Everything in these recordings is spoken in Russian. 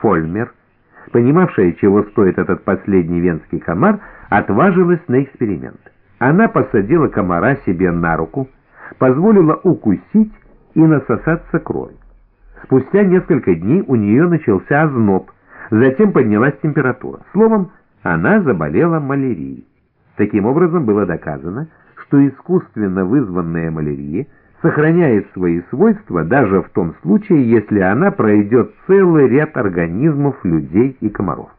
Фольмер, понимавшая, чего стоит этот последний венский комар, отважилась на эксперимент. Она посадила комара себе на руку, позволила укусить и насосаться кровью. Спустя несколько дней у нее начался озноб, затем поднялась температура. Словом, она заболела малярией. Таким образом, было доказано, что искусственно вызванная малярия сохраняет свои свойства даже в том случае, если она пройдет целый ряд организмов, людей и комаров.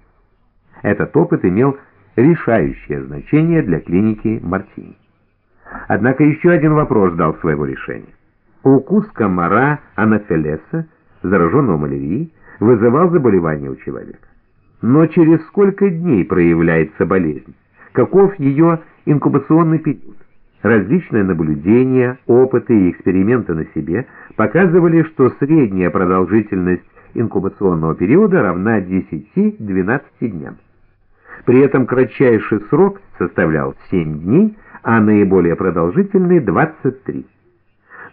Этот опыт имел решающее значение для клиники Мартини. Однако еще один вопрос ждал своего решения. Укус комара анафелеса, зараженного малярией, вызывал заболевание у человека. Но через сколько дней проявляется болезнь? Каков ее инкубационный период? Различные наблюдения, опыты и эксперименты на себе показывали, что средняя продолжительность инкубационного периода равна 10-12 дням. При этом кратчайший срок составлял 7 дней, а наиболее продолжительный – 23.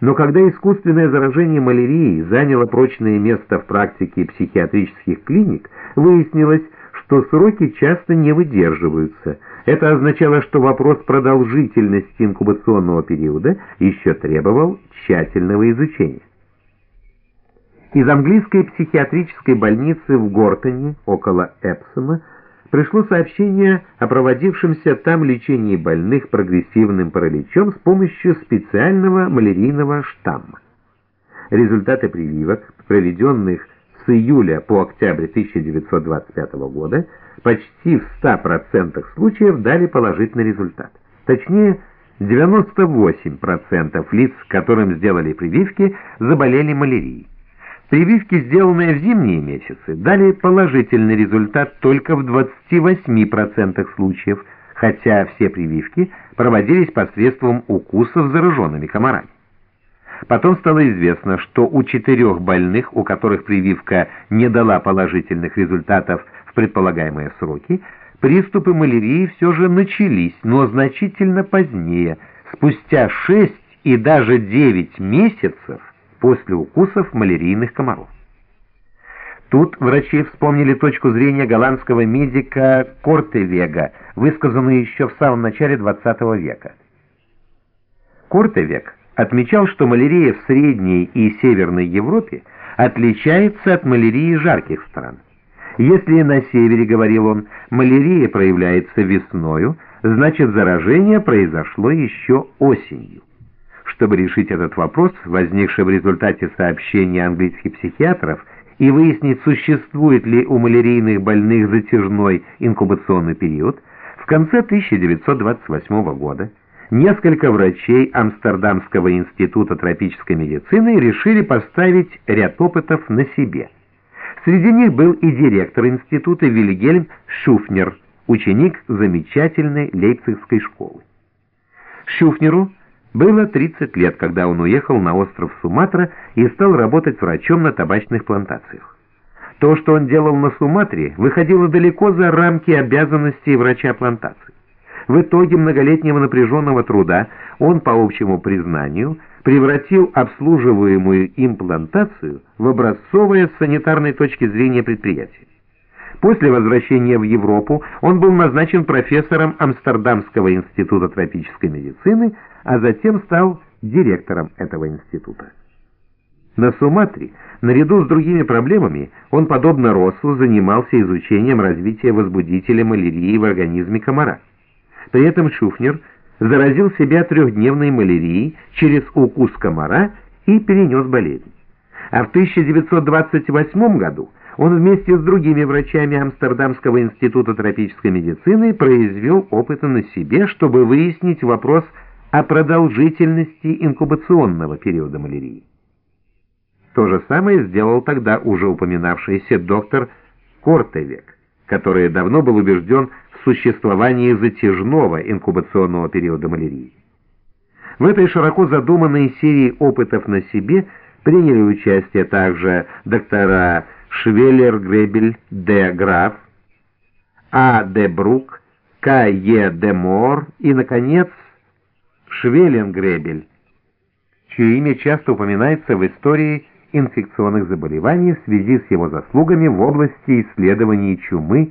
Но когда искусственное заражение малярией заняло прочное место в практике психиатрических клиник, выяснилось, что сроки часто не выдерживаются. Это означало, что вопрос продолжительности инкубационного периода еще требовал тщательного изучения. Из английской психиатрической больницы в Гортоне, около Эпсома, пришло сообщение о проводившемся там лечении больных прогрессивным параличом с помощью специального малярийного штамма. Результаты прививок, проведенных с июля по октябрь 1925 года, почти в 100% случаев дали положительный результат. Точнее, 98% лиц, которым сделали прививки, заболели малярией. Прививки, сделанные в зимние месяцы, дали положительный результат только в 28% случаев, хотя все прививки проводились посредством укусов зараженными комарами. Потом стало известно, что у четырех больных, у которых прививка не дала положительных результатов в предполагаемые сроки, приступы малярии все же начались, но значительно позднее, спустя 6 и даже 9 месяцев после укусов малярийных комаров. Тут врачи вспомнили точку зрения голландского медика Кортевега, высказанную еще в самом начале XX века. Кортевег отмечал, что малярия в Средней и Северной Европе отличается от малярии жарких стран. Если на севере, говорил он, малярия проявляется весною, значит заражение произошло еще осенью. Чтобы решить этот вопрос, возникший в результате сообщения английских психиатров, и выяснить, существует ли у малярийных больных затяжной инкубационный период, в конце 1928 года несколько врачей Амстердамского института тропической медицины решили поставить ряд опытов на себе. Среди них был и директор института Вильгельм Шуфнер, ученик замечательной лейпцигской школы. Шуфнеру было 30 лет, когда он уехал на остров Суматра и стал работать врачом на табачных плантациях. То, что он делал на Суматре, выходило далеко за рамки обязанностей врача плантации. В итоге многолетнего напряженного труда он, по общему признанию, превратил обслуживаемую им плантацию в образцовое с санитарной точки зрения предприятие. После возвращения в Европу он был назначен профессором Амстердамского института тропической медицины, а затем стал директором этого института. На Суматре, наряду с другими проблемами, он, подобно Россу, занимался изучением развития возбудителя малярии в организме комара. При этом Шуфнер заразил себя трехдневной малярией через укус комара и перенес болезнь. А в 1928 году он вместе с другими врачами Амстердамского института тропической медицины произвел опыты на себе, чтобы выяснить вопрос о продолжительности инкубационного периода малярии. То же самое сделал тогда уже упоминавшийся доктор Кортевек, который давно был убежден в существовании затяжного инкубационного периода малярии. В этой широко задуманной серии опытов на себе приняли участие также доктора Швеллер, Гребель, Д. Граф, А. Д. Брук, К. Е. Де Мор и, наконец, Швеленгребель, чье имя часто упоминается в истории инфекционных заболеваний в связи с его заслугами в области исследований чумы